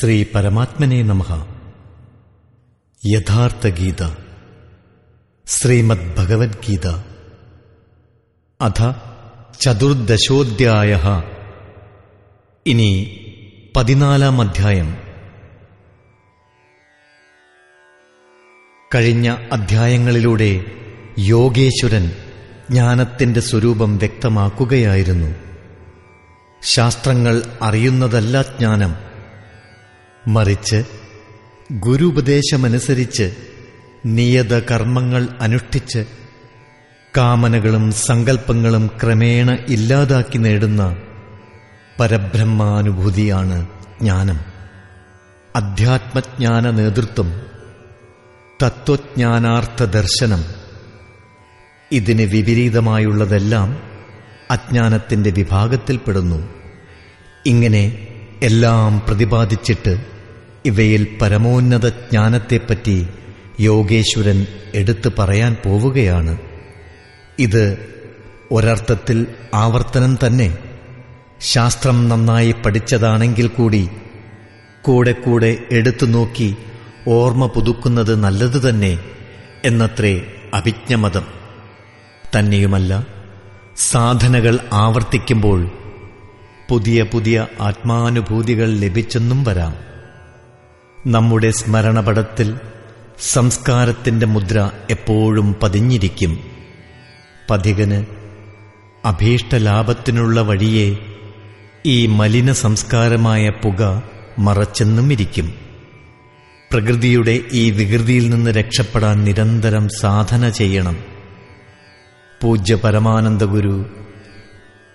ശ്രീ പരമാത്മനെ നമ. യഥാർത്ഥ ഗീത ശ്രീമദ് ഭഗവത്ഗീത അഥ ചതുർദശോധ്യായ. ഇനി പതിനാലാം അധ്യായം. കഴിഞ്ഞ അധ്യായങ്ങളിലൂടെ യോഗേശ്വരൻ ജ്ഞാനത്തിന്റെ സ്വരൂപം വ്യക്തമാക്കുകയായിരുന്നു. ശാസ്ത്രങ്ങൾ അറിയുന്നതല്ല ജ്ഞാനം. മറിച്ച് ഗുരുപദേശമനുസരിച്ച് നിയത കർമ്മങ്ങൾ അനുഷ്ഠിച്ച് കാമനകളും സങ്കല്പങ്ങളും ക്രമേണ ഇല്ലാതാക്കി നേടുന്ന പരബ്രഹ്മാനുഭൂതിയാണ് ജ്ഞാനം. അധ്യാത്മജ്ഞാന നേതൃത്വം തത്വജ്ഞാനാർത്ഥ ദർശനം ഇതിന് വിപരീതമായുള്ളതെല്ലാം അജ്ഞാനത്തിന്റെ വിഭാഗത്തിൽപ്പെടുന്നു ഇങ്ങനെ എല്ലാം പ്രതിപാദിച്ചിട്ട് ഇവയിൽ പരമോന്നത ജ്ഞാനത്തെപ്പറ്റി യോഗേശ്വരൻ എടുത്തു പറയാൻ പോവുകയാണ്. ഇത് ഒരർത്ഥത്തിൽ ആവർത്തനം തന്നെ. ശാസ്ത്രം നന്നായി പഠിച്ചതാണെങ്കിൽ കൂടി കൂടെ കൂടെ എടുത്തു നോക്കി ഓർമ്മ പുതുക്കുന്നത് നല്ലത് തന്നെ എന്നത്രേ അഭിജ്ഞമതം. തന്നെയുമല്ല സാധനകൾ ആവർത്തിക്കുമ്പോൾ പുതിയ പുതിയ ആത്മാനുഭൂതികൾ ലഭിച്ചെന്നും വരാം. നമ്മുടെ സ്മരണപടത്തിൽ സംസ്കാരത്തിന്റെ മുദ്ര എപ്പോഴും പതിഞ്ഞിരിക്കും. പഥികന് അഭീഷ്ടലാഭത്തിനുള്ള വഴിയെ ഈ മലിന സംസ്കാരമായ പുക മറച്ചെന്നും ഇരിക്കും. പ്രകൃതിയുടെ ഈ വികൃതിയിൽ നിന്ന് രക്ഷപ്പെടാൻ നിരന്തരം സാധന ചെയ്യണം. പൂജ്യ പരമാനന്ദ ഗുരു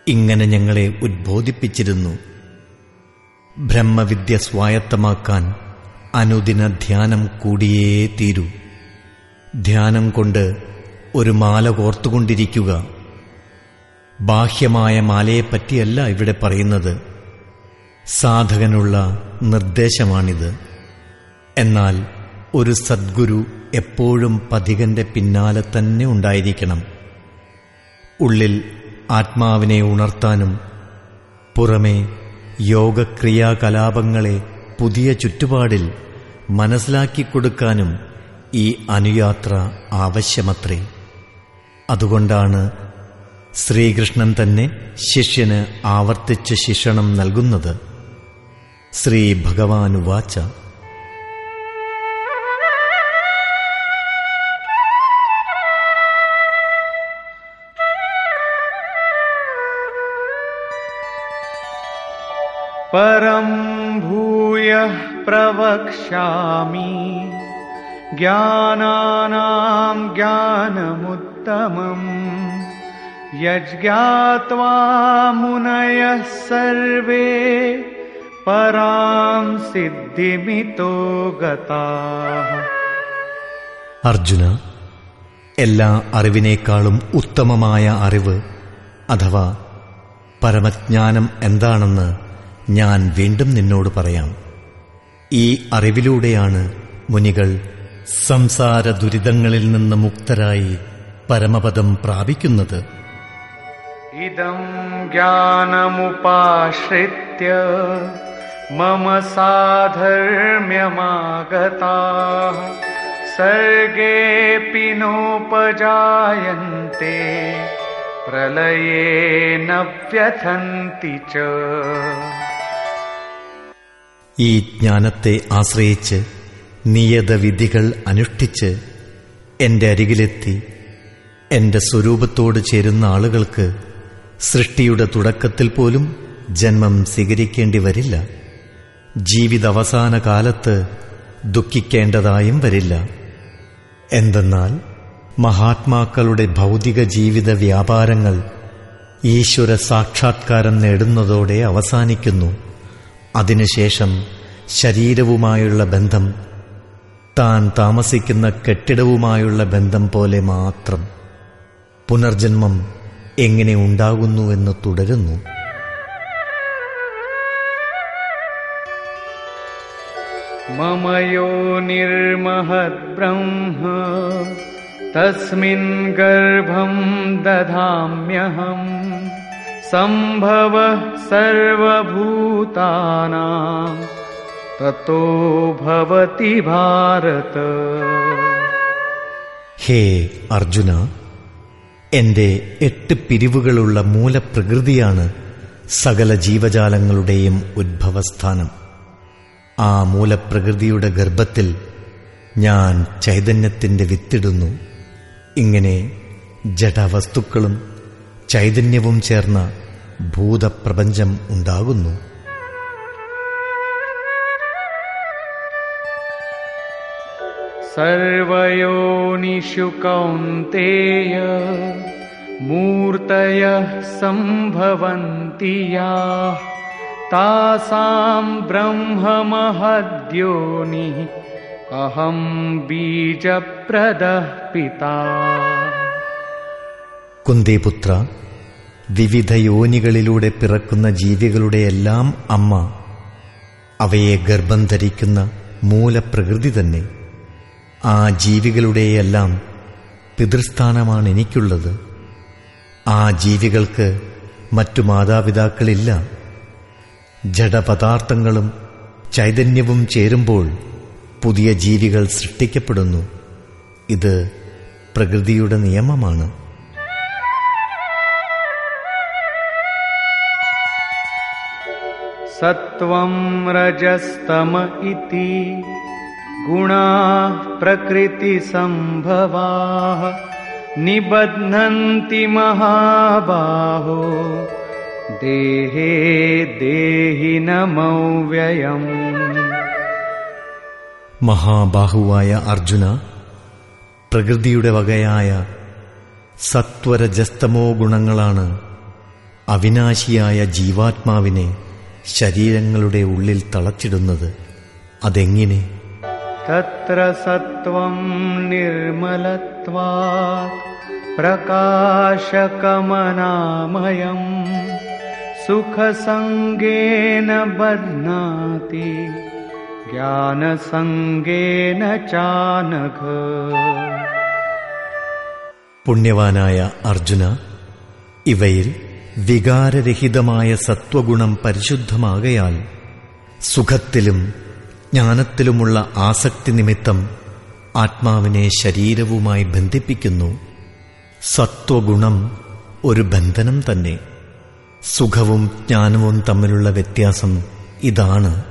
ഇങ്ങനെ ഞങ്ങളെ ഉദ്ബോധിപ്പിച്ചിരുന്നു ബ്രഹ്മവിദ്യ സ്വായത്തമാക്കാൻ അനുദിന ധ്യാനം കൂടിയേ തീരൂ. ധ്യാനം കൊണ്ട് ഒരു മാല കോർത്തുകൊണ്ടിരിക്കുക. ബാഹ്യമായ മാലയെപ്പറ്റിയല്ല ഇവിടെ പറയുന്നത്. സാധകനുള്ള നിർദ്ദേശമാണിത്. എന്നാൽ ഒരു സദ്ഗുരു എപ്പോഴും പഥികന്റെ പിന്നാലെ തന്നെ ഉണ്ടായിരിക്കണം. ഉള്ളിൽ ആത്മാവിനെ ഉണർത്താനും പുറമേ യോഗക്രിയാകലാപങ്ങളെ പുതിയ ചുറ്റുപാടിൽ മനസ്സിലാക്കിക്കൊടുക്കാനും ഈ അനുയാത്ര ആവശ്യമത്രേ. അതുകൊണ്ടാണ് ശ്രീകൃഷ്ണൻ തന്നെ ശിഷ്യന് ആവർത്തിച്ച് ശിക്ഷണം നൽകുന്നത്. ശ്രീ ഭഗവാനുവാച്ച परं भूयः प्रवक्ष्यामि ज्ञानानां ज्ञानमुत्तमम् यज्ञात्वा मुनयः सर्वे परां सिद्धिमितो गताः അർജുന എല്ലാ അറിവിനേക്കാളും ഉത്തമമായ അറിവ് അഥവാ പരമജ്ഞാനം എന്താണെന്ന് ഞാൻ വീണ്ടും നിന്നോട് പറയാം. ഈ അറിവിലൂടെയാണ് മുനികൾ സംസാര ദുരിതങ്ങളിൽ നിന്ന് മുക്തരായി പരമപദം പ്രാപിക്കുന്നത്. ഇതം ജ്ഞാനമുപാശ്രിത്യ മമ സാധർമ്യമാഗത സർഗേ പിനോപജായത്തെ പ്രളയേ നവ്യഥന്തി ച ഈ ജ്ഞാനത്തെ ആശ്രയിച്ച് നിയതവിധികൾ അനുഷ്ഠിച്ച് എന്റെ അരികിലെത്തി എന്റെ സ്വരൂപത്തോട് ചേരുന്ന ആളുകൾക്ക് സൃഷ്ടിയുടെ തുടക്കത്തിൽ പോലും ജന്മം സ്വീകരിക്കേണ്ടി വരില്ല. ജീവിതാവസാന കാലത്ത് ദുഃഖിക്കേണ്ടതായും വരില്ല. എന്തെന്നാൽ മഹാത്മാക്കളുടെ ഭൗതിക ജീവിത വ്യാപാരങ്ങൾ ഈശ്വര സാക്ഷാത്കാരം നേടുന്നതോടെ അവസാനിക്കുന്നു. അതിനുശേഷം ശരീരവുമായുള്ള ബന്ധം താൻ താമസിക്കുന്ന കെട്ടിടവുമായുള്ള ബന്ധം പോലെ മാത്രം പുനർജന്മം എങ്ങനെ ഉണ്ടാകുന്നുവെന്ന് തുടരുന്നു. മമയോ നിർമഹത് ബ്രഹ്മ തസ്മിൻ ഗർഭം ദധാമ്യഹം. सम्भवः सर्वभूतानां ततो भवति भारत ഹേ അർജുന എന്റെ എട്ട് പിരിവുകളുള്ള മൂലപ്രകൃതിയാണ് സകല ജീവജാലങ്ങളുടെയും ഉദ്ഭവസ്ഥാനം ആ മൂലപ്രകൃതിയുടെ ഗർഭത്തിൽ ഞാൻ ചൈതന്യത്തിന്റെ വിത്തിടുന്നു ഇങ്ങനെ ജഡവസ്തുക്കളും ചൈതന്യവും ചേർന്ന ഭൂതപ്രപഞ്ചം ഉണ്ടാകുന്നു सर्वयोनिषु कौन्तेय मूर्तयः सम्भवन्ति याः तासाम् ब्रह्ममहद्योनिः अहम् बीजप्रदः पिता കുന്തിപുത്ര വിവിധ യോനികളിലൂടെ പിറക്കുന്ന ജീവികളുടെയെല്ലാം അമ്മ അവയെ ഗർഭം ധരിക്കുന്ന മൂലപ്രകൃതി തന്നെ. ആ ജീവികളുടെയെല്ലാം പിതൃസ്ഥാനമാണ് എനിക്കുള്ളത്. ആ ജീവികൾക്ക് മറ്റു മാതാപിതാക്കളില്ല. ജഡപദാർത്ഥങ്ങളും ചൈതന്യവും ചേരുമ്പോൾ പുതിയ ജീവികൾ സൃഷ്ടിക്കപ്പെടുന്നു. ഇത് പ്രകൃതിയുടെ നിയമമാണ്. सत्त्वं रजस्तम इति गुणाः प्रकृतिसम्भवाः निबध्नन्ति महाबाहो देहे देहिनमव्ययम् മഹാബാഹുവായ അർജുന പ്രകൃതിയുടെ വകയായ സത്വരജസ്തമോ ഗുണങ്ങളാണ് അവിനാശിയായ ജീവാത്മാവിനെ ശരീരങ്ങളുടെ ഉള്ളിൽ തളച്ചിടുന്നത് അതെങ്ങനെ? തത്ര സത്വം നിർമ്മലത്വാ പ്രകാശകമനാമയം സുഖസംഗേന ബധ്നാതി ജ്ഞാനസംഗേന ചാനഘ പുണ്യവാനായ അർജുന ഇവയിൽ വികാരരഹിതമായ സത്വഗുണം പരിശുദ്ധമാകയാൽ സുഖത്തിലും ജ്ഞാനത്തിലുമുള്ള ആസക്തി നിമിത്തം ആത്മാവിനെ ശരീരവുമായി ബന്ധിപ്പിക്കുന്നു. സത്വഗുണം ഒരു ബന്ധനം തന്നെ. സുഖവും ജ്ഞാനവും തമ്മിലുള്ള വ്യത്യാസം ഇതാണ്.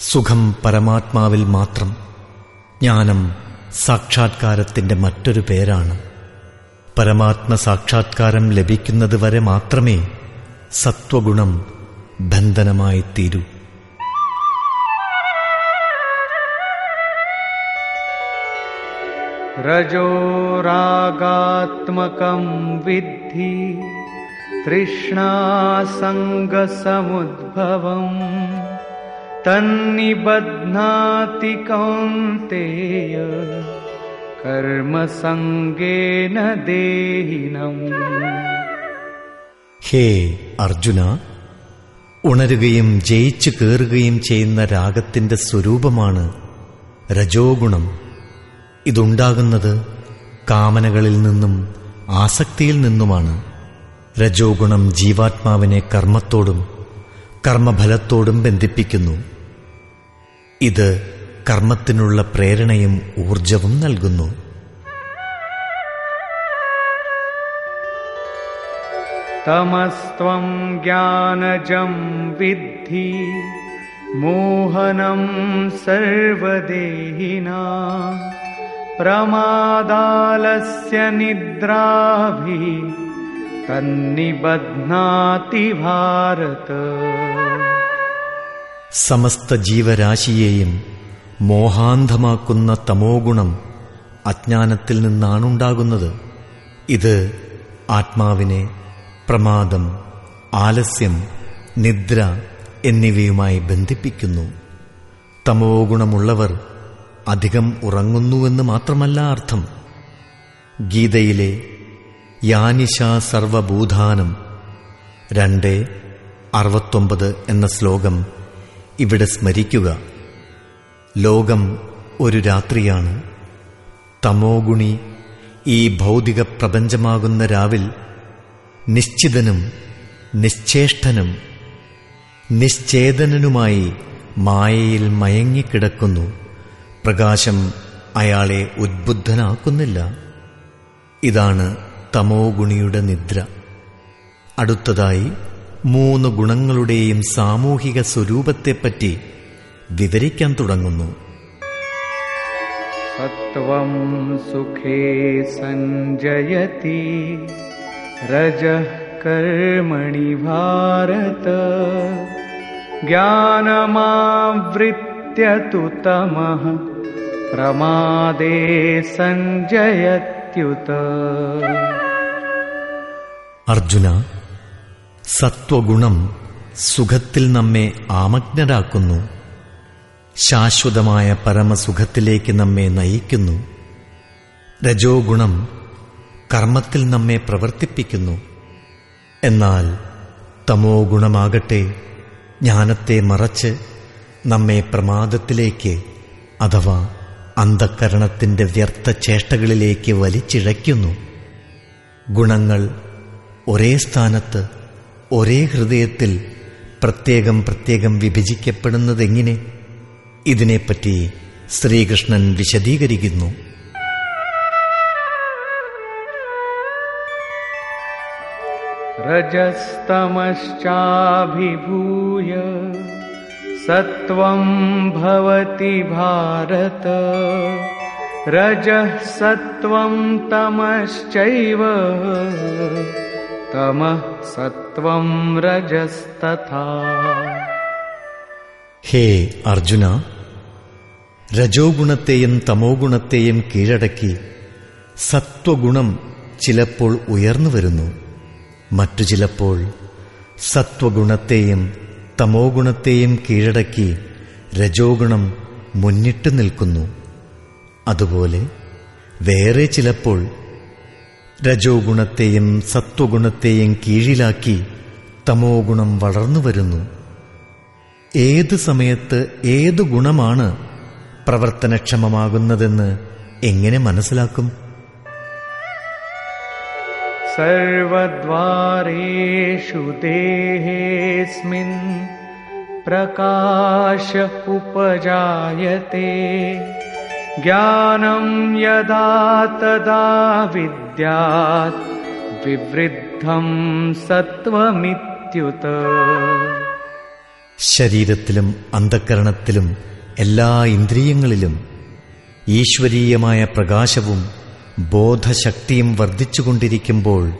സുഖം പരമാത്മാവിൽ മാത്രം ജ്ഞാനം സാക്ഷാത്കാരത്തിന്റെ മറ്റൊരു പേരാണ്. പരമാത്മ സാക്ഷാത്കാരം ലഭിക്കുന്നതുവരെ മാത്രമേ സത്വഗുണം ബന്ധനമായി തീരൂ रजोरागात्मकं विद्धि तृष्णासङ्गसमुद्भवम् तन्निबध्नाति कौन्तेय കർമ്മസംഗേന ദേഹിനം. ഹേ അർജുന ഉണരുകയും ജയിച്ചു കയറുകയും ചെയ്യുന്ന രാഗത്തിന്റെ സ്വരൂപമാണ് രജോഗുണം. ഇതുണ്ടാകുന്നത് കാമനകളിൽ നിന്നും ആസക്തിയിൽ നിന്നുമാണ്. രജോഗുണം ജീവാത്മാവിനെ കർമ്മത്തോടും കർമ്മഫലത്തോടും ബന്ധിപ്പിക്കുന്നു. ഇത് കർമ്മത്തിനുള്ള പ്രേരണയും ഊർജവും നൽകുന്നു. തമസ്വം ജ്ഞാനജം വിദ്ധി മോഹനം സർവദേഹിന പ്രമാദാലസ്യ നിദ്രാഭി തന്നിബധ്നാതി ഭാരത. സമസ്ത ജീവരാശിയെയും മോഹാന്ധമാക്കുന്ന തമോഗുണം അജ്ഞാനത്തിൽ നിന്നാണുണ്ടാകുന്നത്. ഇത് ആത്മാവിനെ പ്രമാദം ആലസ്യം നിദ്ര എന്നിവയുമായി ബന്ധിപ്പിക്കുന്നു. തമോ ഗുണമുള്ളവർ അധികം ഉറങ്ങുന്നുവെന്ന് മാത്രമല്ല അർത്ഥം. ഗീതയിലെ യാനിഷ സർവഭൂതാനം രണ്ട് അറുപത്തൊമ്പത് എന്ന ശ്ലോകം ഇവിടെ സ്മരിക്കുക. ലോകം ഒരു രാത്രിയാണ്. തമോഗുണി ഈ ഭൗതിക പ്രപഞ്ചമാകുന്ന രാവിൽ നിശ്ചിതനും നിശ്ചേഷ്ടനും നിശ്ചേതനനുമായി മായയിൽ മയങ്ങിക്കിടക്കുന്നു. പ്രകാശം അയാളെ ഉദ്ബുദ്ധനാക്കുന്നില്ല. ഇതാണ് തമോ ഗുണിയുടെ നിദ്ര. അടുത്തതായി മൂന്ന് ഗുണങ്ങളുടെയും സാമൂഹിക സ്വരൂപത്തെപ്പറ്റി വിവരിക്കാൻ തുടങ്ങുന്നു. സത്വം സുഖേ സഞ്ജയതി രജ കർമ്മണി ഭാരത ജ്ഞാനമാവൃത്യു തമ പ്രമാദേ സഞ്ജയത്യുത. അർജുന സത്വഗുണം സുഖത്തിൽ നമ്മെ ആമജ്ഞരാക്കുന്നു ശാശ്വതമായ പരമസുഖത്തിലേക്ക് നമ്മെ നയിക്കുന്നു. രജോ ഗുണം കർമ്മത്തിൽ നമ്മെ പ്രവർത്തിപ്പിക്കുന്നു. എന്നാൽ തമോ ഗുണമാകട്ടെ ജ്ഞാനത്തെ മറച്ച് നമ്മെ പ്രമാദത്തിലേക്ക് അഥവാ അന്ധക്കരണത്തിന്റെ വ്യർത്ഥ ചേഷ്ടകളിലേക്ക് വലിച്ചിഴയ്ക്കുന്നു. ഗുണങ്ങൾ ഒരേ സ്ഥാനത്ത് ഒരേ ഹൃദയത്തിൽ പ്രത്യേകം പ്രത്യേകം വിഭജിക്കപ്പെടുന്നതെങ്ങനെ? ഇതിനെപ്പറ്റി ശ്രീകൃഷ്ണൻ വിശദീകരിക്കുന്നു. രജസ്തമശ്ചാഭിഭൂയ സത്വം ഭവതി ഭാരത. രജഃ സത്വം തമശ്ചൈവ. തമഃ സത്വം രജസ്തഥാ. ഹേ അർജുന രജോ ഗുണത്തെയും തമോ ഗുണത്തെയും കീഴടക്കി സത്വഗുണം ചിലപ്പോൾ ഉയർന്നു വരുന്നു. മറ്റു ചിലപ്പോൾ സത്വഗുണത്തെയും തമോ ഗുണത്തെയും കീഴടക്കി രജോ ഗുണം മുന്നിട്ട് നിൽക്കുന്നു. അതുപോലെ വേറെ ചിലപ്പോൾ രജോ ഗുണത്തെയും സത്വഗുണത്തെയും കീഴിലാക്കി തമോ ഗുണം വളർന്നു വരുന്നു. ഏത് സമയത്ത് ഏത് ഗുണമാണ് പ്രവർത്തനക്ഷമമാകുന്നതെന്ന് എങ്ങനെ മനസ്സിലാക്കും? സർവദ്വാരേഷു ദേഹേസ്മിൻ പ്രകാശ ഉപജായത്തെ ജ്ഞാനം യഥാ തദാ വിദ്യാത് വിവൃദ്ധം സത്വമിത്യുത. ശരീരത്തിലും അന്ധകരണത്തിലും എല്ലാ ഇന്ദ്രിയങ്ങളിലും ഈശ്വരീയമായ പ്രകാശവും ബോധശക്തിയും വർദ്ധിച്ചുകൊണ്ടിരിക്കുമ്പോൾ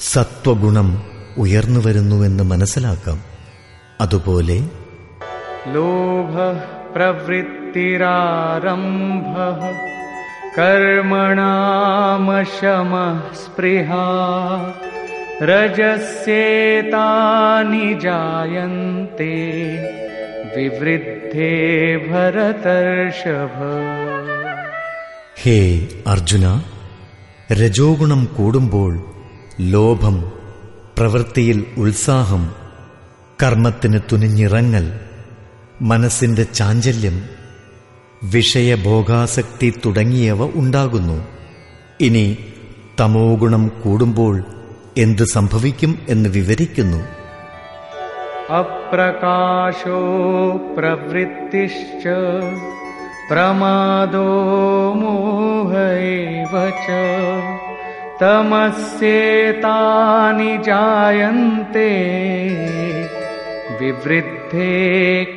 സത്വഗുണം ഉയർന്നു വരുന്നുവെന്ന് മനസ്സിലാക്കാം. അതുപോലെ ലോഭ പ്രവൃത്തിരാരംഭ കർമ്മ സ്പൃഹ രജസ്യേതാനി ജായന്തേ വിവൃദ്ധേ ഭരതർഷഭ ഹേ അർജുന രജോഗുണം കൂടുമ്പോൾ ലോഭം പ്രവൃത്തിയിൽ ഉത്സാഹം കർമ്മത്തിന് തുനിഞ്ഞിറങ്ങൽ മനസ്സിന്റെ ചാഞ്ചല്യം വിഷയഭോഗാസക്തി തുടങ്ങിയവ ഉണ്ടാകുന്നു. ഇനി തമോഗുണം കൂടുമ്പോൾ എന്ത് സംഭവിക്കും എന്ന് വിവരിക്കുന്നു. अप्रकाशो प्रवृत्तिश्च प्रमादो मोह एव च तमस्येतानि जायन्ते विवृद्धे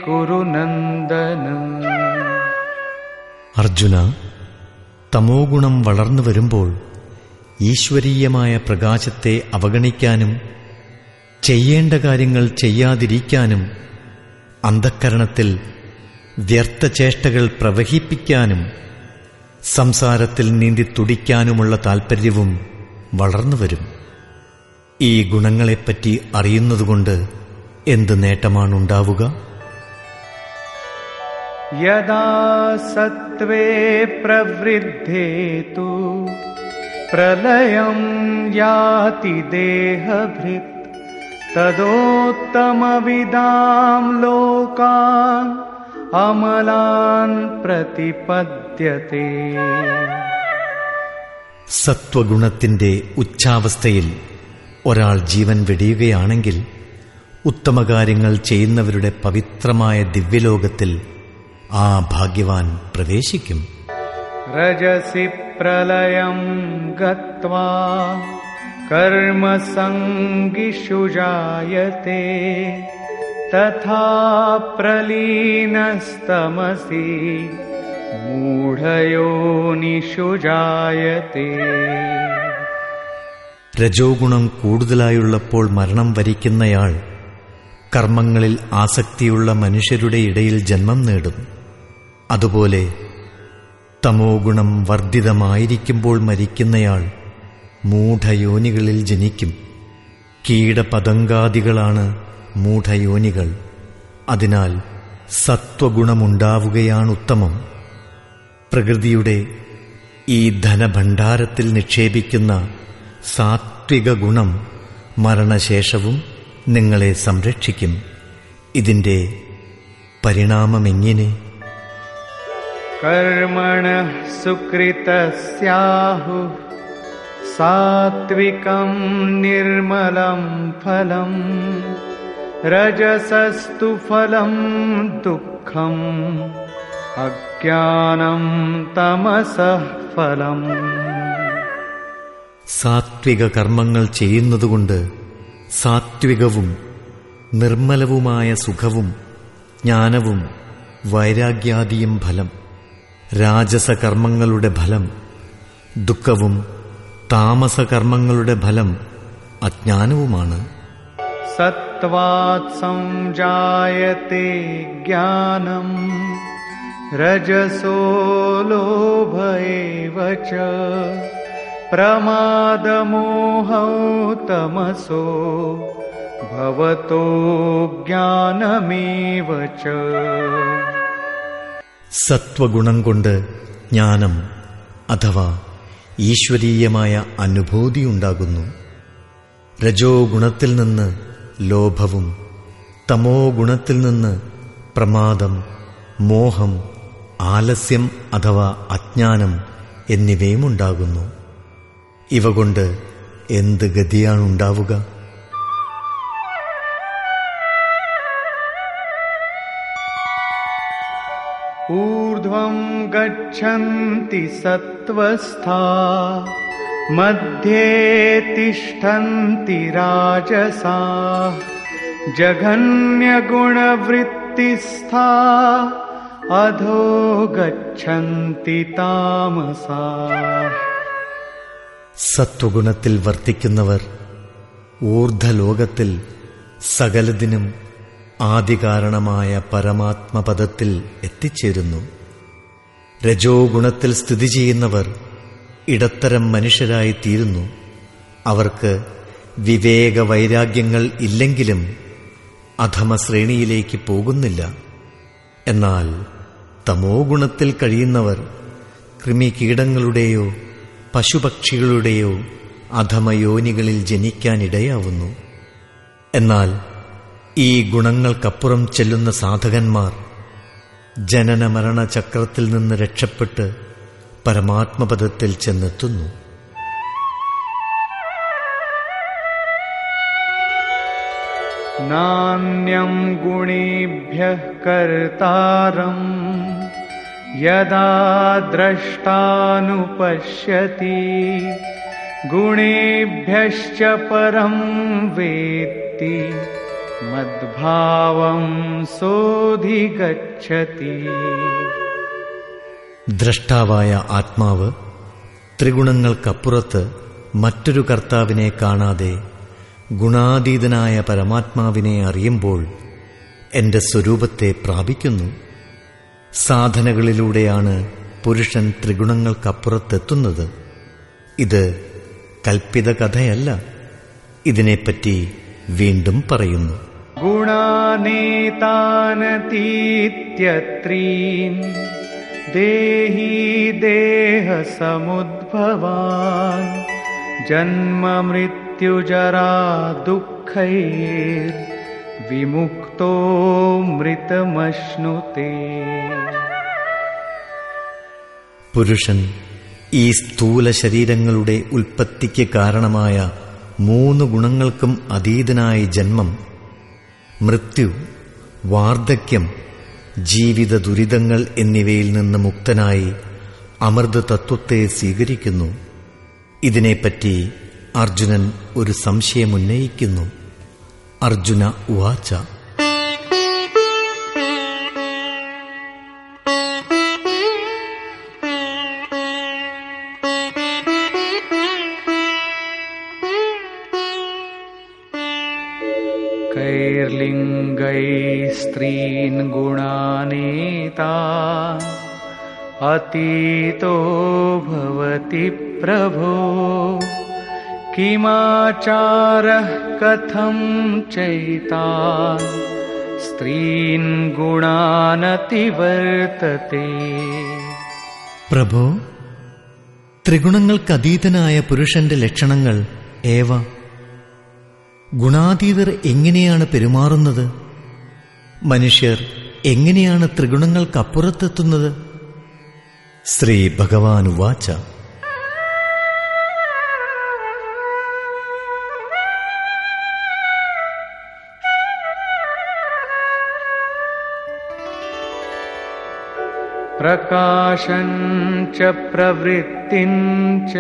कुरु नन्दन അർജുന തമോ ഗുണം വളർന്നു വരുമ്പോൾ ഈശ്വരീയമായ പ്രകാശത്തെ അവഗണിക്കാനും ചെയ്യേണ്ട കാര്യങ്ങൾ ചെയ്യാതിരിക്കാനും അന്ധക്കരണത്തിൽ വ്യർത്ഥചേഷ്ടകൾ പ്രവഹിപ്പിക്കാനും സംസാരത്തിൽ നീന്തി തുടിക്കാനുമുള്ള താൽപ്പര്യവും വളർന്നുവരും ഈ ഗുണങ്ങളെപ്പറ്റി അറിയുന്നതുകൊണ്ട് എന്ത് നേട്ടമാണുണ്ടാവുക? സത്വേ പ്രവൃദ്ധേതു പ്രളയം യാതി ദേഹഭൃത് तदोत्तमविदां लोकान् अमलान् प्रतिपद्यते സത്വഗുണത്തിന്റെ ഉച്ഛാവസ്ഥയിൽ ഒരാൾ ജീവൻ വെടിയുകയാണെങ്കിൽ ഉത്തമകാര്യങ്ങൾ ചെയ്യുന്നവരുടെ പവിത്രമായ ദിവ്യലോകത്തിൽ ആ ഭാഗ്യവാൻ പ്രവേശിക്കും रजसि प्रलयं गत्वा कर्मसङ्गिषु जायते तथा प्रलीनस्तमसि मूढयोनिषु जायते രജോ ഗുണം കൂടുതലായുള്ളപ്പോൾ മരണം വരിക്കുന്നയാൾ കർമ്മങ്ങളിൽ ആസക്തിയുള്ള മനുഷ്യരുടെ ഇടയിൽ ജന്മം നേടും അതുപോലെ തമോ ഗുണം വർദ്ധിതമായിരിക്കുമ്പോൾ മരിക്കുന്നയാൾ മൂഢയോനികളിൽ ജനിക്കും. കീടപതങ്കാദികളാണ് മൂഢയോനികൾ. അതിനാൽ സത്വഗുണമുണ്ടാവുകയാണ് ഉത്തമം പ്രകൃതിയുടെ ഈ ധനഭണ്ഡാരത്തിൽ നിക്ഷേപിക്കുന്ന സാത്വിക ഗുണം മരണശേഷവും നിങ്ങളെ സംരക്ഷിക്കും. ഇതിന്റെ പരിണാമമെങ്ങനെ? കർമ്മണ സുകൃതസ്യാഹു. सात्विकं निर्मलं फलम् रजसस्तु फलं दुःखम् अज्ञानं तमसः फलम् സാത്വിക കർമ്മങ്ങൾ ചെയ്യുന്നതുകൊണ്ട് സാത്വികവും നിർമ്മലവുമായ സുഖവും ജ്ഞാനവും വൈരാഗ്യാദിയും ഫലം രാജസകർമ്മങ്ങളുടെ ഫലം ദുഃഖവും താമസകർമ്മങ്ങളുടെ ഫലം അജ്ഞാനവുമാണ്. സത്വാത് സംജായത്തെ ജ്ഞാനം രജസോ ലോഭയവ പ്രമാദമോഹൗ തമസോ ഭവതോ ജ്ഞാനമേവ സത്വഗുണം കൊണ്ട് ജ്ഞാനം അഥവാ ഈശ്വരീയമായ അനുഭൂതിയുണ്ടാകുന്നു. രജോ ഗുണത്തിൽ നിന്ന് ലോഭവും തമോ ഗുണത്തിൽ നിന്ന് പ്രമാദം മോഹം ആലസ്യം അഥവാ അജ്ഞാനം എന്നിവയും ഉണ്ടാകുന്നു ഇവ കൊണ്ട് എന്ത് ഗതിയാണുണ്ടാവുക? गच्छन्ति सत्त्वस्था मध्ये तिष्ठन्ति राजसा जघन्यगुणवृत्तिस्था अधो गच्छन्ति तामसा സത്വഗുണത്തിൽ വർത്തിക്കുന്നവർ ഊർധ്വലോകത്തിൽ സകലതിനും ആദികാരണമായ പരമാത്മപദത്തിൽ എത്തിച്ചേരുന്നു രജോ ഗുണത്തിൽ സ്ഥിതി ചെയ്യുന്നവർ ഇടത്തരം മനുഷ്യരായി തീരുന്നു അവർക്ക് വിവേക വൈരാഗ്യങ്ങൾ ഇല്ലെങ്കിലും അധമശ്രേണിയിലേക്ക് പോകുന്നില്ല. എന്നാൽ തമോ ഗുണത്തിൽ കഴിയുന്നവർ കൃമികീടങ്ങളുടെയോ പശുപക്ഷികളുടെയോ അധമയോനികളിൽ ജനിക്കാനിടയാവുന്നു. എന്നാൽ ഈ ഗുണങ്ങൾക്കപ്പുറം ചെല്ലുന്ന സാധകന്മാർ ജനനമരണ ചക്രത്തിൽ നിന്ന് രക്ഷപ്പെട്ട് പരമാത്മപദത്തിൽ ചെന്നെത്തുന്നു. നാണ്യം ഗുണേഭ്യ കർത്താരം യഥാ ദ്രഷ്ടാനുപശ്യതി. ഗുണേഭ്യശ്ച പരം വേത്തി. മദ്ഭാവം സോധി ഗച്ഛതി ദ്രഷ്ടാവായ ആത്മാവ് ത്രിഗുണങ്ങൾക്കപ്പുറത്ത് മറ്റൊരു കർത്താവിനെ കാണാതെ ഗുണാതീതനായ പരമാത്മാവിനെ അറിയുമ്പോൾ എന്റെ സ്വരൂപത്തെ പ്രാപിക്കുന്നു. സാധനകളിലൂടെയാണ് പുരുഷൻ ത്രിഗുണങ്ങൾക്കപ്പുറത്തെത്തുന്നത്. ഇത് കൽപ്പിത കഥയല്ല ഇതിനെപ്പറ്റി വീണ്ടും പറയുന്നു. गुणानेतानतीत्यत्रीन् देही देहसमुद्भवान् जन्ममृत्युजरा दुःखैर्विमुक्तो मृतमश्नुते പുരുഷൻ ഈ സ്ഥൂല ശരീരങ്ങളുടെ ഉൽപ്പത്തിക്ക് കാരണമായ മൂന്ന് ഗുണങ്ങൾക്കും അതീതനായ ജന്മം മൃത്യു വാർദ്ധക്യം ജീവിത ദുരിതങ്ങൾ എന്നിവയിൽ നിന്ന് മുക്തനായി അമൃത തത്വത്തെ സ്വീകരിക്കുന്നു. ഇതിനെപ്പറ്റി അർജുനൻ ഒരു സംശയമുന്നയിക്കുന്നു. അർജുന ഉവാച. कैर्लिङ्गैस्त्रीन् गुणानेता अतीतो भवति प्रभो किमाचारः कथं चैतान् स्त्रीन् गुणानतिवर्तते പ്രഭോ ത്രിഗുണങ്ങൾക്കതീതനായ പുരുഷന്റെ ലക്ഷണങ്ങൾ ഏവ ഗുണാതീതർ എങ്ങനെയാണ് പെരുമാറുന്നത് മനുഷ്യർ എങ്ങനെയാണ് ത്രിഗുണങ്ങൾക്കപ്പുറത്തെത്തുന്നത് ശ്രീ ഭഗവാൻ ഉവാച प्रकाशञ्च प्रवृत्तिञ्च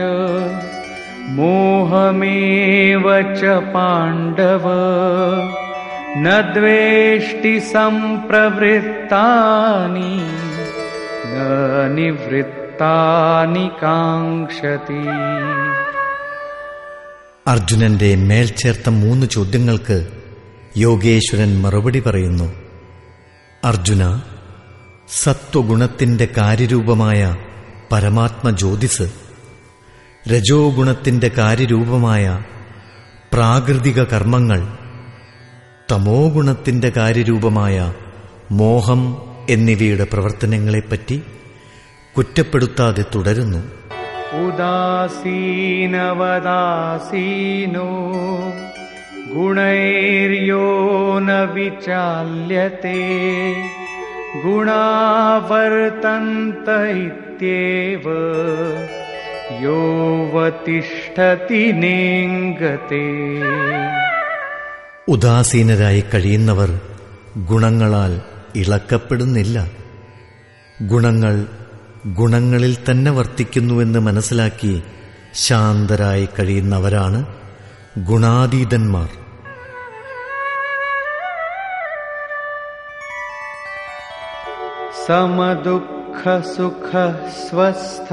मोहमेव च पाण्डव न द्वेष्टि सम्प्रवृत्तानि न निवृत्तानि काङ्क्षति അർജുനന്റെ മേൽച്ചേർത്ത മൂന്ന് ചോദ്യങ്ങൾക്ക് യോഗേശ്വരൻ മറുപടി പറയുന്നു അർജുന സത്വഗുണത്തിന്റെ കാര്യരൂപമായ പരമാത്മ ജ്യോതിസ് രജോ ഗുണത്തിന്റെ കാര്യരൂപമായ പ്രാകൃതിക കർമ്മങ്ങൾ തമോഗുണത്തിന്റെ കാര്യരൂപമായ മോഹം എന്നിവയുടെ പ്രവർത്തനങ്ങളെപ്പറ്റി കുറ്റപ്പെടുത്താതെ തുടരുന്നു. ഉദാസീനവദാസീനോ ഗുണൈര്യോ ന വിചാല്യത്തെ ഗുണാവർത്തന്ത ഇത്യവ യോവതിഷ്ഠതി നേങ്കത്തെ. ഉദാസീനരായി കഴിയുന്നവർ ഗുണങ്ങളാൽ ഇളക്കപ്പെടുന്നില്ല. ഗുണങ്ങൾ ഗുണങ്ങളിൽ തന്നെ വർത്തിക്കുന്നുവെന്ന് മനസ്സിലാക്കി ശാന്തരായി കഴിയുന്നവരാണ് ഗുണാതീതന്മാർ. സമദുഃഖസുഖ സ്വസ്ഥ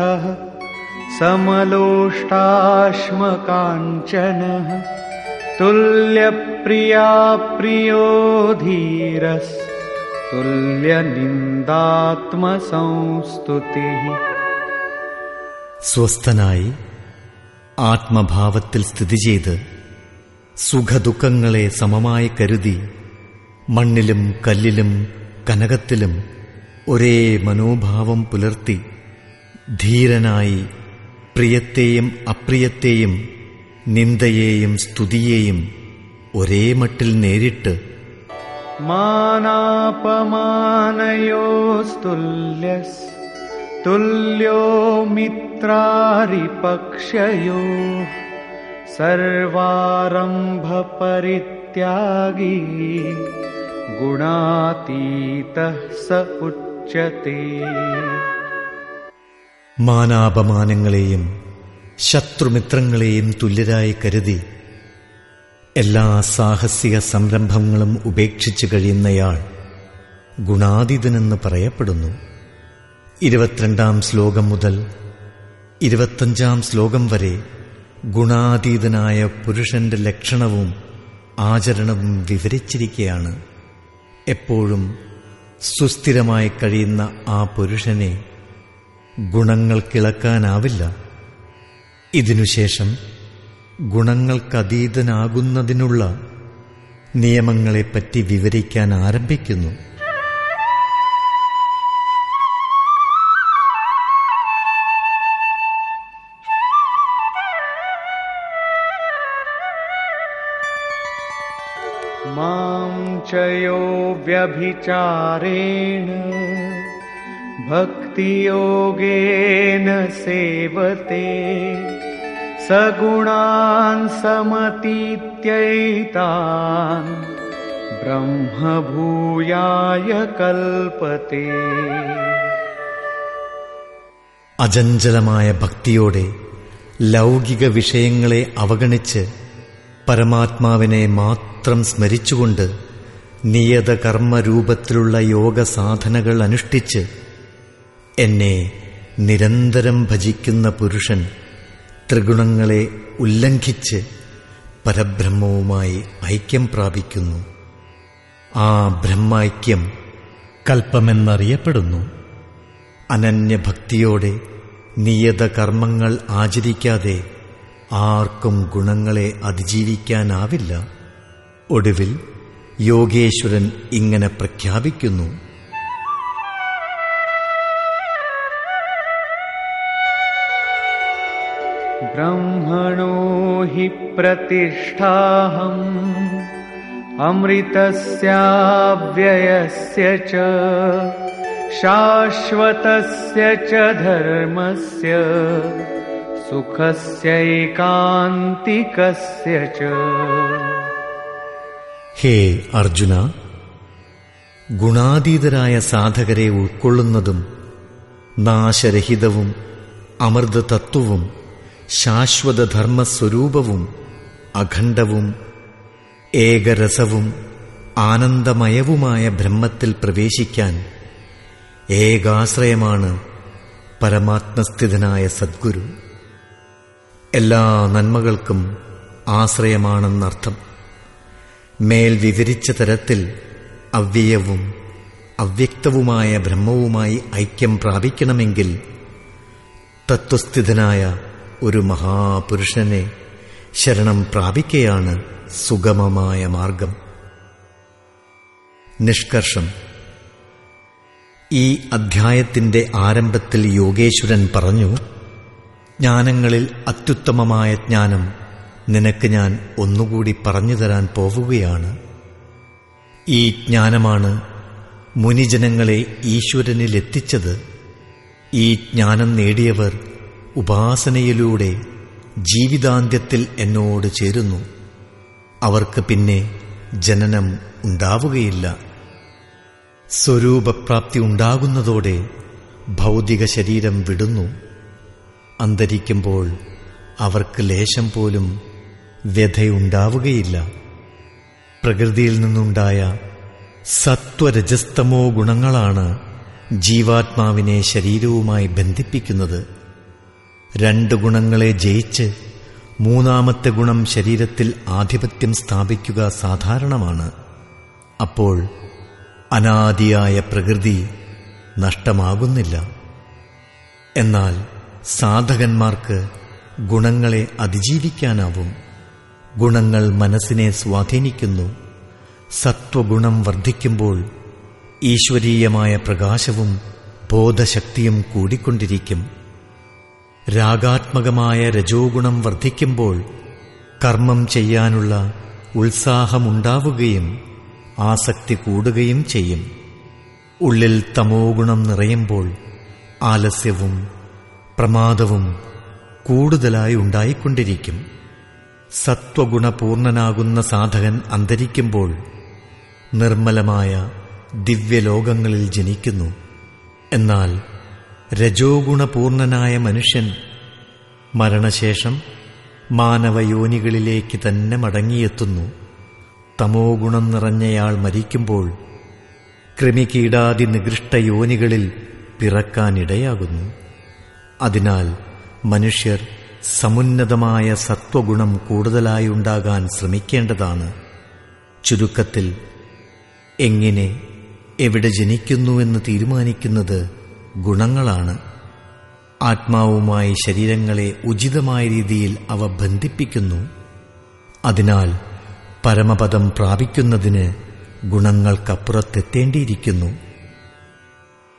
സമലോഷ്ടാശ്മകാഞ്ചന तुल्यप्रिया प्रियो धीरस् तुल्यनिन्दात्मसंस्तुतिः സ്വസ്ഥനായി ആത്മഭാവത്തിൽ സ്ഥിതി ചെയ്ത് സുഖദുഃഖങ്ങളെ സമമായി കരുതി മണ്ണിലും കല്ലിലും കനകത്തിലും ഒരേ മനോഭാവം പുലർത്തി ധീരനായി പ്രിയത്തെയും അപ്രിയത്തെയും നിന്ദയെയും സ്തുതിയെയും ഒരേ മട്ടിൽ നേരിട്ട്. തുല്യോ മിത്രാരിപക്ഷയോ സർവാരംഭപരിത്യാഗി ഗുണാതീത സ ഉച്ചതേ. മാനാപമാനങ്ങളെയും ശത്രുമിത്രങ്ങളെയും തുല്യരായി കരുതി എല്ലാ സാഹസിക സംരംഭങ്ങളും ഉപേക്ഷിച്ചു കഴിയുന്നയാൾ ഗുണാതീതനെന്ന് പറയപ്പെടുന്നു. ഇരുപത്തിരണ്ടാം ശ്ലോകം മുതൽ ഇരുപത്തഞ്ചാം ശ്ലോകം വരെ ഗുണാതീതനായ പുരുഷന്റെ ലക്ഷണവും ആചരണവും വിവരിച്ചിരിക്കുകയാണ് എപ്പോഴും സുസ്ഥിരമായി കഴിയുന്ന ആ പുരുഷനെ ഗുണങ്ങൾക്കിളക്കാനാവില്ല ഇതിനുശേഷം ഗുണങ്ങൾക്കതീതനാകുന്നതിനുള്ള നിയമങ്ങളെപ്പറ്റി വിവരിക്കാൻ ആരംഭിക്കുന്നു. ചയോവ്യഭിചാരേണ ഭക്തിയോഗേന സേവത്തെ सगुणान् समतीत्यैतान् ब्रह्मभूयाय कल्पते അചഞ്ചലമായ ഭക്തിയോടെ ലൗകിക വിഷയങ്ങളെ അവഗണിച്ച് പരമാത്മാവിനെ മാത്രം സ്മരിച്ചുകൊണ്ട് നിയത കർമ്മരൂപത്തിലുള്ള യോഗ സാധനകൾ അനുഷ്ഠിച്ച് എന്നെ നിരന്തരം ഭജിക്കുന്ന പുരുഷൻ ത്രിഗുണങ്ങളെ ഉല്ലംഘിച്ച് പരബ്രഹ്മവുമായി ഐക്യം പ്രാപിക്കുന്നു. ആ ബ്രഹ്മൈക്യം കൽപ്പമെന്നറിയപ്പെടുന്നു. അനന്യഭക്തിയോടെ നിയത കർമ്മങ്ങൾ ആചരിക്കാതെ ആർക്കും ഗുണങ്ങളെ അതിജീവിക്കാനാവില്ല. ഒടുവിൽ യോഗേശ്വരൻ ഇങ്ങനെ പ്രഖ്യാപിക്കുന്നു. ब्रह्मणो हि प्रतिष्ठाहम् अमृतस्याव्ययस्य च शाश्वतस्य च धर्मस्य सुखस्यैकान्तिकस्य च ഹേ അർജുന ഗുണാതീതരായ സാധകരെ ഉൾക്കൊള്ളുന്നതും നാശരഹിതവും അമൃതതത്വവും ശാശ്വതധർമ്മസ്വരൂപവും അഖണ്ഡവും ഏകരസവും ആനന്ദമയവുമായ ബ്രഹ്മത്തിൽ പ്രവേശിക്കാൻ ഏകാശ്രയമാണ് പരമാത്മസ്ഥിതനായ സദ്ഗുരു. എല്ലാ നന്മകൾക്കും ആശ്രയമാണെന്നർത്ഥം. മേൽ വിവരിച്ച തരത്തിൽ അവ്യയവും അവ്യക്തവുമായ ബ്രഹ്മവുമായി ഐക്യം പ്രാപിക്കണമെങ്കിൽ തത്വസ്ഥിതനായ ഒരു മഹാപുരുഷനെ ശരണം പ്രാപിക്കുകയാണ് സുഗമമായ മാർഗം. നിഷ്കർഷം. ഈ അധ്യായത്തിന്റെ ആരംഭത്തിൽ യോഗേശ്വരൻ പറഞ്ഞു ജ്ഞാനങ്ങളിൽ അത്യുത്തമമായ ജ്ഞാനം നിനക്ക് ഞാൻ ഒന്നുകൂടി പറഞ്ഞു തരാൻ പോവുകയാണ്. ഈ ജ്ഞാനമാണ് മുനിജനങ്ങളെ ഈശ്വരനിലെത്തിച്ചത്. ഈ ജ്ഞാനം നേടിയവർ ഉപാസനയിലൂടെ ജീവിതാന്ത്യത്തിൽ എന്നോട് ചേരുന്നു. അവർക്ക് പിന്നെ ജനനം ഉണ്ടാവുകയില്ല. സ്വരൂപപ്രാപ്തി ഉണ്ടാകുന്നതോടെ ഭൗതിക ശരീരം വിടുന്നു. അന്തരിക്കുമ്പോൾ അവർക്ക് ലേശം പോലും വ്യഥയുണ്ടാവുകയില്ല. പ്രകൃതിയിൽ നിന്നുണ്ടായ സത്വരജസ്തമോ ഗുണങ്ങളാണ് ജീവാത്മാവിനെ ശരീരവുമായി ബന്ധിപ്പിക്കുന്നത്. രണ്ട് ഗുണങ്ങളെ ജയിച്ച് മൂന്നാമത്തെ ഗുണം ശരീരത്തിൽ ആധിപത്യം സ്ഥാപിക്കുക സാധാരണമാണ്. അപ്പോൾ അനാദിയായ പ്രകൃതി നഷ്ടമാകുന്നില്ല. എന്നാൽ സാധകന്മാർക്ക് ഗുണങ്ങളെ അതിജീവിക്കാനാവും. ഗുണങ്ങൾ മനസ്സിനെ സ്വാധീനിക്കുന്നു. സത്വഗുണം വർദ്ധിക്കുമ്പോൾ ഈശ്വരീയമായ പ്രകാശവും ബോധശക്തിയും കൂടിക്കൊണ്ടിരിക്കും. രാഗാത്മകമായ രജോഗുണം വർദ്ധിക്കുമ്പോൾ കർമ്മം ചെയ്യാനുള്ള ഉത്സാഹമുണ്ടാവുകയും ആസക്തി കൂടുകയും ചെയ്യും. ഉള്ളിൽ തമോഗുണം നിറയുമ്പോൾ ആലസ്യവും പ്രമാദവും കൂടുതലായി ഉണ്ടായിക്കൊണ്ടിരിക്കും. സത്വഗുണപൂർണനാകുന്ന സാധകൻ അന്തരിക്കുമ്പോൾ നിർമ്മലമായ ദിവ്യലോകങ്ങളിൽ ജനിക്കുന്നു. എന്നാൽ രജോഗുണപൂർണനായ മനുഷ്യൻ മരണശേഷം മാനവയോനികളിലേക്ക് തന്നെ മടങ്ങിയെത്തുന്നു. തമോ ഗുണം നിറഞ്ഞയാൾ മരിക്കുമ്പോൾ കൃമികീടാതി നികൃഷ്ട യോനികളിൽ പിറക്കാനിടയാകുന്നു. അതിനാൽ മനുഷ്യർ സമുന്നതമായ സത്വഗുണം കൂടുതലായി ഉണ്ടാകാൻ ശ്രമിക്കേണ്ടതാണ്. ചുരുക്കത്തിൽ എങ്ങനെ എവിടെ ജനിക്കുന്നുവെന്ന് തീരുമാനിക്കുന്നത് ഗുണങ്ങളാണ്. ആത്മാവുമായി ശരീരങ്ങളെ ഉചിതമായ രീതിയിൽ അവ ബന്ധിപ്പിക്കുന്നു. അതിനാൽ പരമപദം പ്രാപിക്കുന്നതിന് ഗുണങ്ങൾക്കപ്പുറത്തെത്തേണ്ടിയിരിക്കുന്നു.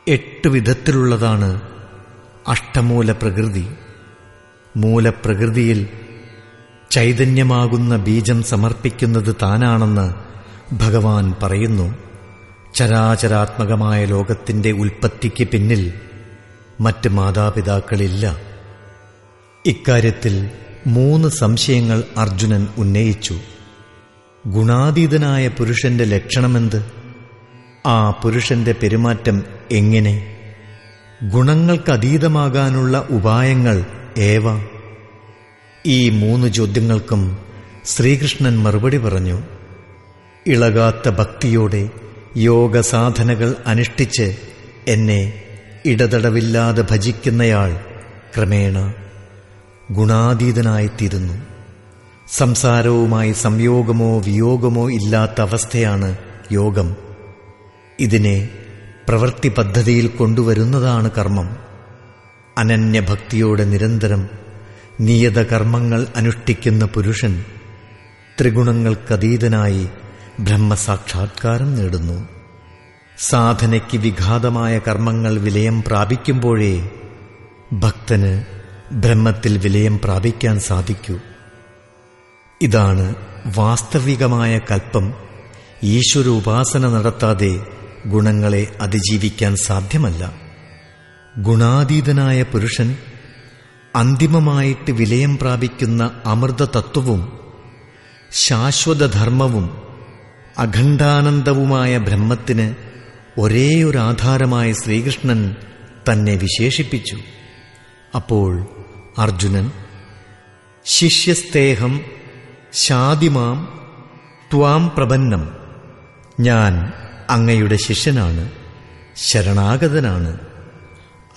എട്ട് വിധത്തിലുള്ളതാണ് അഷ്ടമൂല പ്രകൃതി മൂലപ്രകൃതിയിൽ ചൈതന്യമാകുന്ന ബീജം സമർപ്പിക്കുന്നത് താനാണെന്ന് ഭഗവാൻ പറയുന്നു. ചരാചരാത്മകമായ ലോകത്തിന്റെ ഉൽപ്പത്തിക്ക് പിന്നിൽ മറ്റ് മാതാപിതാക്കളില്ല. ഇക്കാര്യത്തിൽ മൂന്ന് സംശയങ്ങൾ അർജുനൻ ഉന്നയിച്ചു. ഗുണാതീതനായ പുരുഷന്റെ ലക്ഷണമെന്ത്? ആ പുരുഷന്റെ പെരുമാറ്റം എങ്ങനെ? ഗുണങ്ങൾക്കതീതമാകാനുള്ള ഉപായങ്ങൾ ഏവ? ഈ മൂന്ന് ചോദ്യങ്ങൾക്കും ശ്രീകൃഷ്ണൻ മറുപടി പറഞ്ഞു. ഇളകാത്ത ഭക്തിയോടെ യോഗസാധനകൾ അനുഷ്ഠിച്ച് എന്നെ ഇടതടവില്ലാതെ ഭജിക്കുന്നയാൾ ക്രമേണ ഗുണാതീതനായിത്തീരുന്നു. സംസാരവുമായി സംയോഗമോ വിയോഗമോ ഇല്ലാത്ത അവസ്ഥയാണ് യോഗം. ഇതിനെ പ്രവൃത്തി പദ്ധതിയിൽ കൊണ്ടുവരുന്നതാണ് കർമ്മം. അനന്യഭക്തിയോടെ നിരന്തരം നിയത കർമ്മങ്ങൾ അനുഷ്ഠിക്കുന്ന പുരുഷൻ ത്രിഗുണങ്ങൾക്കതീതനായി ബ്രഹ്മസാക്ഷാത്കാരം നേടുന്നു. സാധനയ്ക്ക് വിഘാതമായ കർമ്മങ്ങൾ വിലയം പ്രാപിക്കുമ്പോഴേ ഭക്തന് ബ്രഹ്മത്തിൽ വിലയം പ്രാപിക്കാൻ സാധിക്കൂ. ഇതാണ് വാസ്തവികമായ കൽപ്പം. ഈശ്വര ഉപാസന നടത്താതെ ഗുണങ്ങളെ അതിജീവിക്കാൻ സാധ്യമല്ല. ഗുണാതീതനായ പുരുഷൻ അന്തിമമായിട്ട് വിലയം പ്രാപിക്കുന്ന അമൃതതത്വവും ശാശ്വതധർമ്മവും അഖണ്ഡാനന്ദവുമായ ബ്രഹ്മത്തിന് ഒരേയൊരാധാരമായ ശ്രീകൃഷ്ണൻ തന്നെ വിശേഷിപ്പിച്ചു. അപ്പോൾ അർജുനൻ ശിഷ്യസ്തേഹം ശാതിമാം ത്വാം പ്രപന്നം. ഞാൻ അങ്ങയുടെ ശിഷ്യനാണ് ശരണാഗതനാണ്.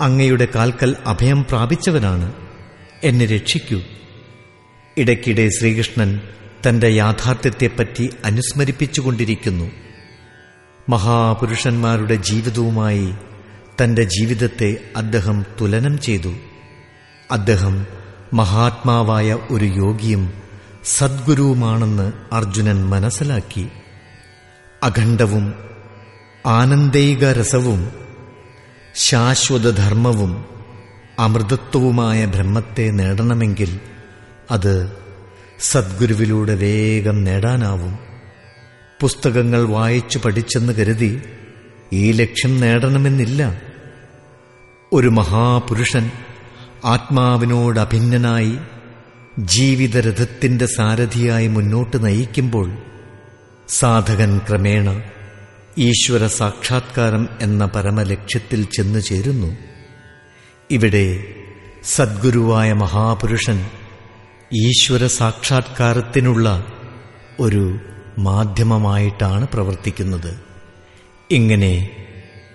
അങ്ങയുടെ കാൽക്കൽ അഭയം പ്രാപിച്ചവനാണ്. എന്നെ രക്ഷിക്കൂ. ഇടയ്ക്കിടെ ശ്രീകൃഷ്ണൻ തന്റെ യാഥാർത്ഥ്യത്തെപ്പറ്റി അനുസ്മരിപ്പിച്ചുകൊണ്ടിരിക്കുന്നു. മഹാപുരുഷന്മാരുടെ ജീവിതവുമായി തന്റെ ജീവിതത്തെ അദ്ദേഹം തുലനം ചെയ്തു. അദ്ദേഹം മഹാത്മാവായ ഒരു യോഗിയും സദ്ഗുരുവുമാണെന്ന് അർജുനൻ മനസ്സിലാക്കി. അഖണ്ഡവും ആനന്ദൈകരസവും ശാശ്വതധർമ്മവും അമൃതത്വവുമായ ബ്രഹ്മത്തെ നേടണമെങ്കിൽ അത് സദ്ഗുരുവിലൂടെ വേഗം നേടാനാവും. പുസ്തകങ്ങൾ വായിച്ചു പഠിച്ചെന്ന് കരുതി ഈ ലക്ഷ്യം നേടണമെന്നില്ല. ഒരു മഹാപുരുഷൻ ആത്മാവിനോട് അഭിന്നനായി ജീവിതരഥത്തിന്റെ സാരഥിയായി മുന്നോട്ട് നയിക്കുമ്പോൾ സാധകൻ ക്രമേണ ഈശ്വര സാക്ഷാത്കാരം എന്ന പരമലക്ഷ്യത്തിൽ ചെന്നു ചേരുന്നു ഇവിടെ സദ്ഗുരുവായ മഹാപുരുഷൻ ഈശ്വര സാക്ഷാത്കാരത്തിനുള്ള ഒരു മാധ്യമമായിട്ടാണ് പ്രവർത്തിക്കുന്നത്. ഇങ്ങനെ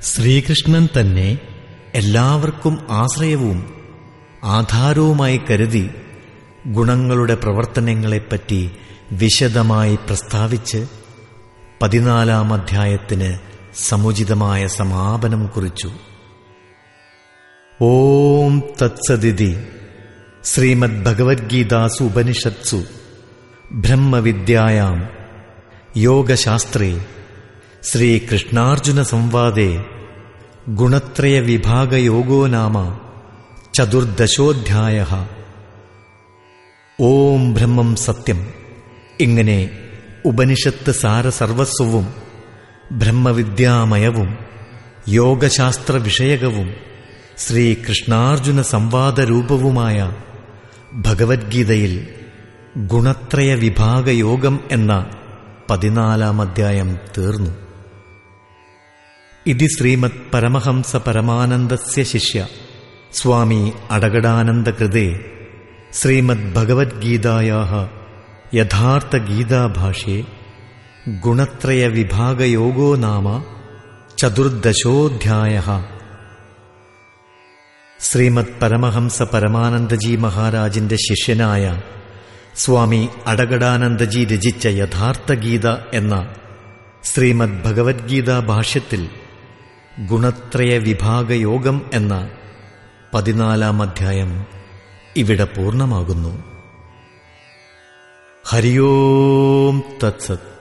ശ്രീകൃഷ്ണൻ തന്നെ എല്ലാവർക്കും ആശ്രയവും ആധാരവുമായി കരുതി ഗുണങ്ങളുടെ പ്രവർത്തനങ്ങളെപ്പറ്റി വിശദമായി പ്രസ്താവിച്ച് പതിനാലാം അധ്യായത്തിന് സമുചിതമായ സമാപനം കുറിച്ചു. ഓം തത്സദിതി. ശ്രീമദ് ഭഗവത്ഗീതാസു ഉപനിഷത്സു ബ്രഹ്മവിദ്യായാം യോഗശാസ്ത്രേ ശ്രീകൃഷ്ണാർജുന സംവാദേ ഗുണത്രയ വിഭാഗയോഗോ നാമ ചതുർദശോധ്യായ. ഓം ബ്രഹ്മം സത്യം. ഇങ്ങനെ ഉപനിഷത്ത് സാരസർവസ്വവും ബ്രഹ്മവിദ്യാമയവും യോഗശാസ്ത്ര വിഷയകവും ശ്രീകൃഷ്ണാർജുന സംവാദരൂപവുമായ ഭഗവത്ഗീതയിൽ ഗുണത്രയ വിഭാഗയോഗം എന്ന പതിനാലാം അധ്യായം തീർന്നു. ഇതി ശ്രീമത് പരമഹംസ പരമാനന്ദസ്യ ശിഷ്യ സ്വാമി അടകടാനന്ദകൃതേ ശ്രീമദ് ഭഗവത്ഗീതായാ യഥാർത്ഥഗീതാഭാഷേ ഗുണത്രയ വിഭാഗയോഗോ നാമ ചതുർദശോധ്യായ. ശ്രീമദ് പരമഹംസ പരമാനന്ദജി മഹാരാജിന്റെ ശിഷ്യനായ സ്വാമി അടകടാനന്ദജി രചിച്ച യഥാർത്ഥ ഗീത എന്ന ശ്രീമദ് ഭഗവത്ഗീത ഭാഷ്യത്തിൽ ഗുണത്രയ വിഭാഗയോഗം എന്ന പതിനാലാം അധ്യായം ഇവിടെ പൂർണമാകുന്നു. ഹരിയോം തത്സത്.